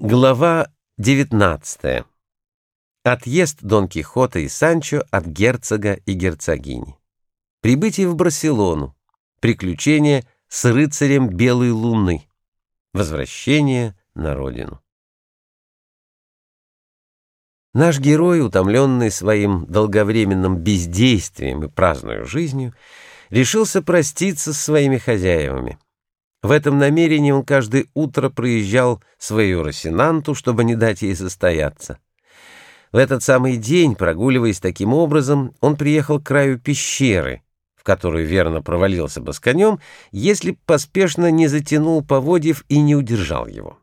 Глава 19. Отъезд Дон Кихота и Санчо от герцога и герцогини. Прибытие в Барселону. Приключения с рыцарем Белой Луны. Возвращение на родину. Наш герой, утомленный своим долговременным бездействием и праздную жизнью, решился проститься с своими хозяевами. В этом намерении он каждое утро проезжал свою Росинанту, чтобы не дать ей состояться. В этот самый день, прогуливаясь таким образом, он приехал к краю пещеры, в которую верно провалился бы с конем, если поспешно не затянул поводьев и не удержал его.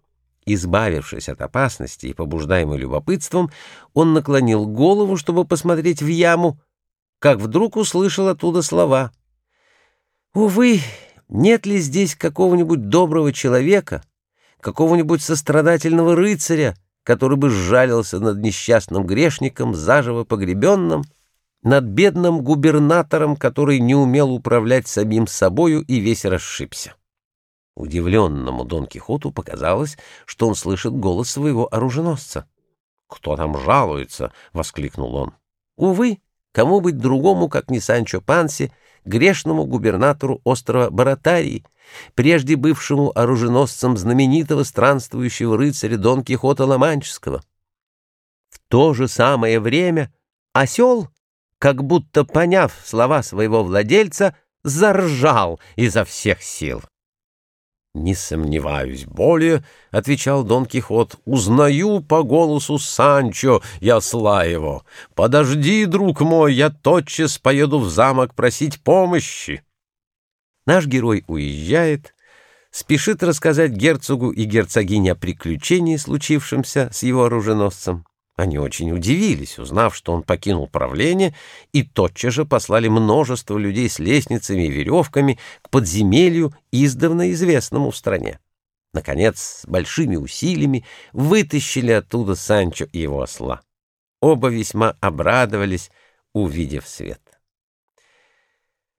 Избавившись от опасности и побуждаемый любопытством, он наклонил голову, чтобы посмотреть в яму, как вдруг услышал оттуда слова. «Увы, нет ли здесь какого-нибудь доброго человека, какого-нибудь сострадательного рыцаря, который бы сжалился над несчастным грешником, заживо погребенным, над бедным губернатором, который не умел управлять самим собою и весь расшибся. Удивленному Дон Кихоту показалось, что он слышит голос своего оруженосца. «Кто там жалуется?» — воскликнул он. «Увы, кому быть другому, как не Санчо Панси, грешному губернатору острова Баратарии, прежде бывшему оруженосцем знаменитого странствующего рыцаря Дон Кихота Ломанческого. В то же самое время осел, как будто поняв слова своего владельца, заржал изо всех сил. «Не сомневаюсь более», — отвечал Дон Кихот, — «узнаю по голосу Санчо, я сла его. Подожди, друг мой, я тотчас поеду в замок просить помощи». Наш герой уезжает, спешит рассказать герцогу и герцогине о приключении, случившемся с его оруженосцем. Они очень удивились, узнав, что он покинул правление, и тотчас же послали множество людей с лестницами и веревками к подземелью, издавна известному в стране. Наконец, с большими усилиями вытащили оттуда Санчо и его осла. Оба весьма обрадовались, увидев свет.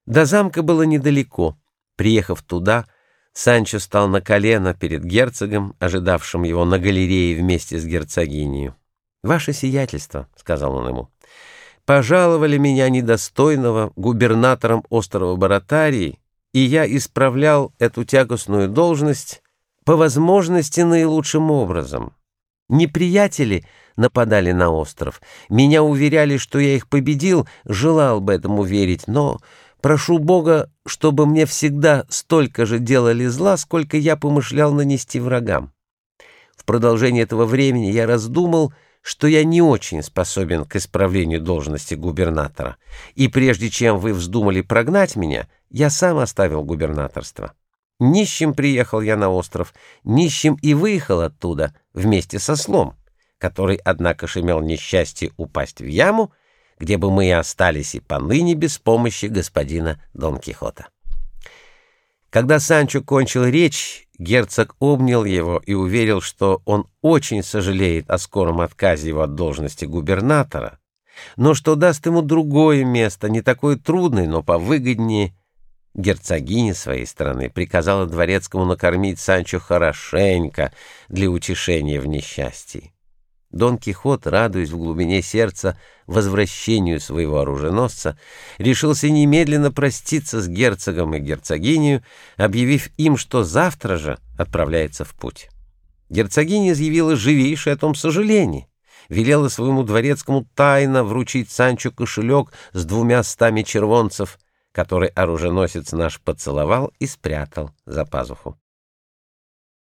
До замка было недалеко. Приехав туда, Санчо стал на колено перед герцогом, ожидавшим его на галерее вместе с герцогиней. «Ваше сиятельство», — сказал он ему, — «пожаловали меня недостойного губернатором острова Баратарии, и я исправлял эту тягостную должность по возможности наилучшим образом. Неприятели нападали на остров. Меня уверяли, что я их победил, желал бы этому верить, но прошу Бога, чтобы мне всегда столько же делали зла, сколько я помышлял нанести врагам. В продолжение этого времени я раздумал — что я не очень способен к исправлению должности губернатора, и прежде чем вы вздумали прогнать меня, я сам оставил губернаторство. Нищим приехал я на остров, нищим и выехал оттуда вместе со слом, который, однако, ж имел несчастье упасть в яму, где бы мы и остались и поныне без помощи господина Дон Кихота. Когда Санчо кончил речь, герцог обнял его и уверил, что он очень сожалеет о скором отказе его от должности губернатора, но что даст ему другое место, не такое трудное, но повыгоднее. Герцогиня своей стороны приказала дворецкому накормить Санчо хорошенько для утешения в несчастье. Дон Кихот, радуясь в глубине сердца возвращению своего оруженосца, решился немедленно проститься с герцогом и герцогинью, объявив им, что завтра же отправляется в путь. Герцогиня изъявила живейшее о том сожаление, велела своему дворецкому тайно вручить Санчо кошелек с двумя стами червонцев, который оруженосец наш поцеловал и спрятал за пазуху.